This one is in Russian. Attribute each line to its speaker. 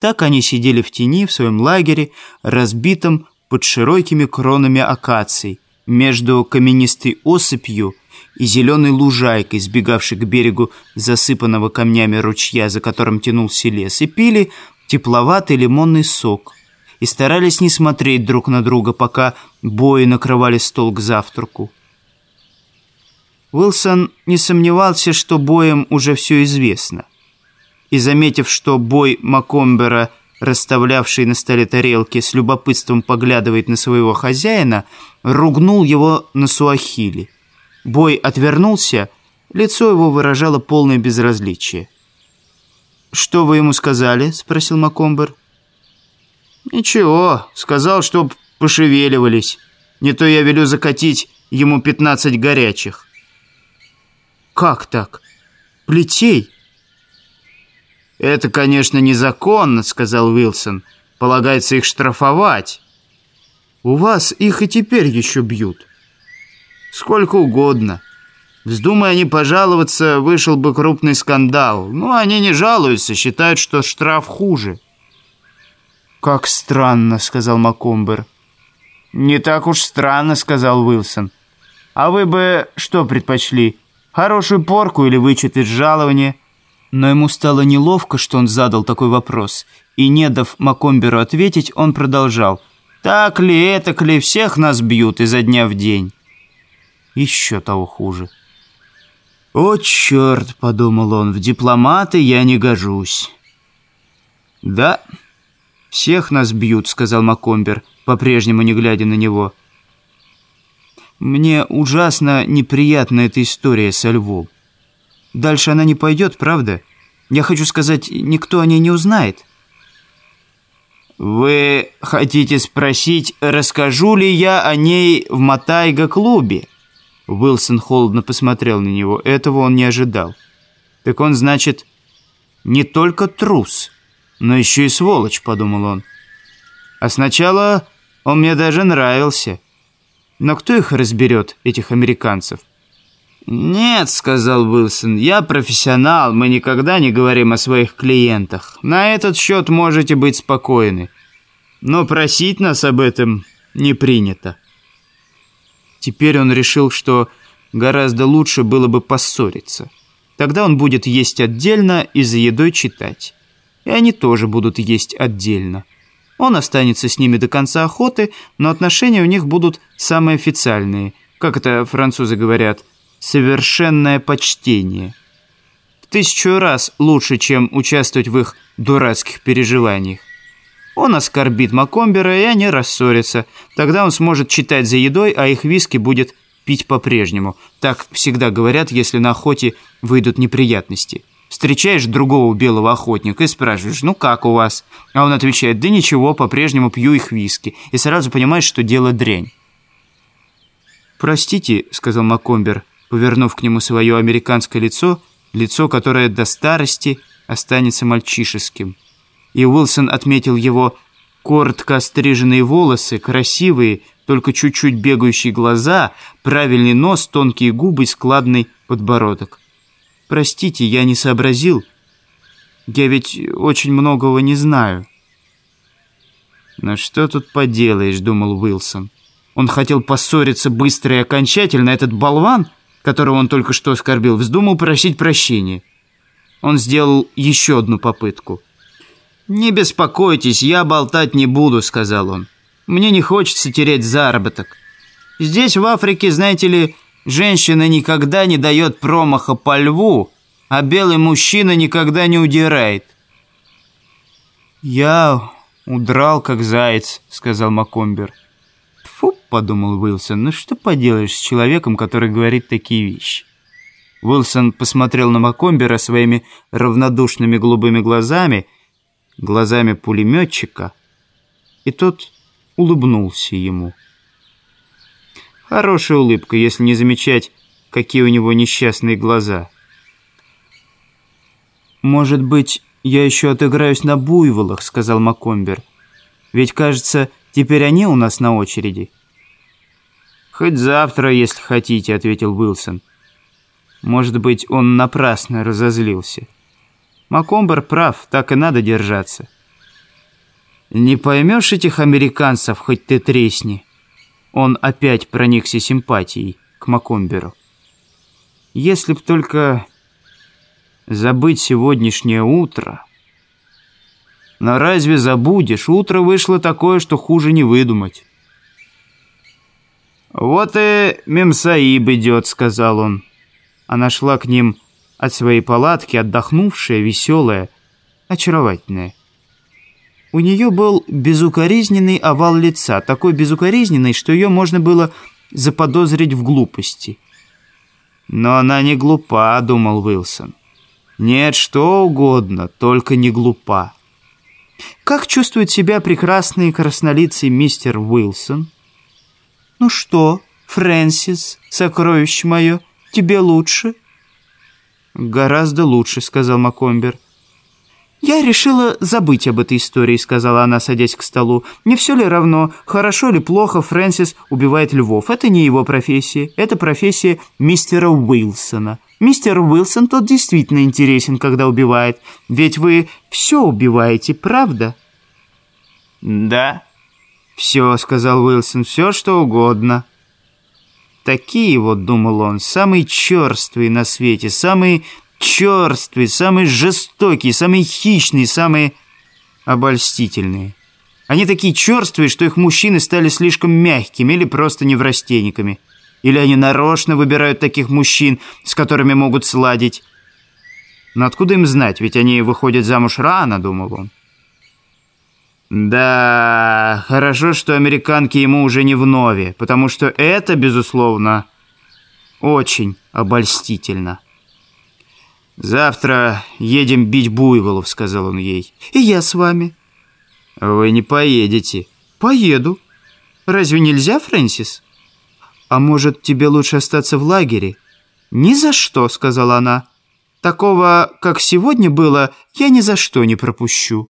Speaker 1: Так они сидели в тени в своем лагере, разбитом под широкими кронами акаций, между каменистой осыпью и зеленой лужайкой, сбегавшей к берегу засыпанного камнями ручья, за которым тянулся лес, и пили тепловатый лимонный сок, и старались не смотреть друг на друга, пока бои накрывали стол к завтраку. Уилсон не сомневался, что боем уже все известно. И, заметив, что бой Макомбера, расставлявший на столе тарелки, с любопытством поглядывает на своего хозяина, ругнул его на суахили. Бой отвернулся, лицо его выражало полное безразличие. «Что вы ему сказали?» — спросил Макомбер. «Ничего, сказал, чтоб пошевеливались. Не то я велю закатить ему пятнадцать горячих». «Как так? Плетей?»
Speaker 2: «Это, конечно, незаконно», — сказал Уилсон. «Полагается их штрафовать».
Speaker 1: «У вас их и теперь еще бьют».
Speaker 2: «Сколько угодно». Вздумая они пожаловаться, вышел бы крупный скандал. Но они не жалуются, считают, что штраф хуже.
Speaker 1: «Как странно», — сказал Макомбер.
Speaker 2: «Не так уж странно», — сказал Уилсон. «А вы бы что предпочли?» Хорошую порку или вычет из жалования?»
Speaker 1: Но ему стало неловко, что он задал такой вопрос. И, не дав Макомберу ответить, он продолжал. «Так ли, это ли, всех нас бьют изо дня в день?» Еще того хуже. «О, черт!» — подумал он, — «в дипломаты я не гожусь». «Да, всех нас бьют», — сказал Макомбер, по-прежнему не глядя на него. Мне ужасно неприятна эта история со львом. Дальше она не пойдет, правда? Я хочу сказать, никто о ней не узнает.
Speaker 2: Вы хотите спросить, расскажу ли я о ней в Матайга-клубе?
Speaker 1: Уилсон холодно посмотрел на него. Этого он не ожидал. Так он, значит, не только трус, но еще и сволочь, подумал он. А сначала он мне даже нравился. Но кто их разберет, этих американцев?
Speaker 2: «Нет», — сказал Уилсон, — «я профессионал, мы никогда не говорим о своих клиентах. На этот счет можете быть спокойны. Но просить нас об этом не принято».
Speaker 1: Теперь он решил, что гораздо лучше было бы поссориться. Тогда он будет есть отдельно и за едой читать. И они тоже будут есть отдельно. Он останется с ними до конца охоты, но отношения у них будут самые официальные. Как это французы говорят, совершенное почтение. В тысячу раз лучше, чем участвовать в их дурацких переживаниях. Он оскорбит Макомбера, и они рассорятся. Тогда он сможет читать за едой, а их виски будет пить по-прежнему. Так всегда говорят, если на охоте выйдут неприятности. Встречаешь другого белого охотника и спрашиваешь, ну как у вас? А он отвечает, да ничего, по-прежнему пью их виски. И сразу понимаешь, что дело дрянь. «Простите», — сказал Макомбер, повернув к нему свое американское лицо, лицо, которое до старости останется мальчишеским. И Уилсон отметил его коротко остриженные волосы, красивые, только чуть-чуть бегающие глаза, правильный нос, тонкие губы и складный подбородок. Простите, я не сообразил. Я ведь очень многого не знаю». «Но что тут поделаешь», — думал Уилсон. Он хотел поссориться быстро и окончательно. Этот болван, которого он только что оскорбил, вздумал просить прощения. Он сделал еще одну попытку. «Не беспокойтесь, я болтать не буду», — сказал он. «Мне не хочется терять заработок. Здесь, в Африке, знаете ли, Женщина никогда не дает промаха по льву, а белый мужчина никогда не удирает. «Я удрал, как заяц», — сказал Макомбер. «Фу», — подумал Уилсон, — «ну что поделаешь с человеком, который говорит такие вещи?» Уилсон посмотрел на Макомбера своими равнодушными голубыми глазами, глазами пулеметчика, и тот улыбнулся ему. Хорошая улыбка, если не замечать, какие у него несчастные глаза. «Может быть, я еще отыграюсь на буйволах», — сказал Макомбер. «Ведь, кажется, теперь они у нас на очереди».
Speaker 2: «Хоть завтра, если хотите», — ответил Уилсон.
Speaker 1: Может быть, он напрасно разозлился. Макомбер прав, так и надо держаться. Не поймешь этих американцев, хоть ты тресни. Он опять проникся симпатией к Макомберу. Если б только забыть сегодняшнее утро... Но разве забудешь? Утро вышло такое, что хуже не выдумать. «Вот и Мемсаиб идет», — сказал он. Она шла к ним от своей палатки, отдохнувшая, веселая, очаровательная. У нее был безукоризненный овал лица, такой безукоризненный, что ее можно было заподозрить в глупости. «Но она не глупа», — думал Уилсон. «Нет, что угодно, только не глупа». Как чувствует себя прекрасный краснолицый мистер Уилсон? «Ну что, Фрэнсис, сокровище мое, тебе лучше?» «Гораздо лучше», — сказал Макомбер. «Я решила забыть об этой истории», — сказала она, садясь к столу. «Не все ли равно, хорошо ли плохо Фрэнсис убивает львов? Это не его профессия, это профессия мистера Уилсона. Мистер Уилсон тот действительно интересен, когда убивает. Ведь вы все убиваете, правда?»
Speaker 2: «Да».
Speaker 1: «Все», — сказал Уилсон, — «все, что угодно». Такие вот, думал он, самые черствые на свете, самые черствые, самые жестокие, самые хищные, самые обольстительные. Они такие черствые, что их мужчины стали слишком мягкими или просто неврастенниками. Или они нарочно выбирают таких мужчин, с которыми могут сладить. Но откуда им знать, ведь они выходят замуж рано, думал он. Да, хорошо, что американки ему уже не в нове, потому что это, безусловно, очень обольстительно. «Завтра едем бить буйволов», — сказал он ей.
Speaker 2: «И я с вами».
Speaker 1: «Вы не поедете».
Speaker 2: «Поеду». «Разве нельзя, Фрэнсис?»
Speaker 1: «А может, тебе лучше остаться в лагере?»
Speaker 2: «Ни за что», — сказала она. «Такого, как сегодня было, я ни за что не пропущу».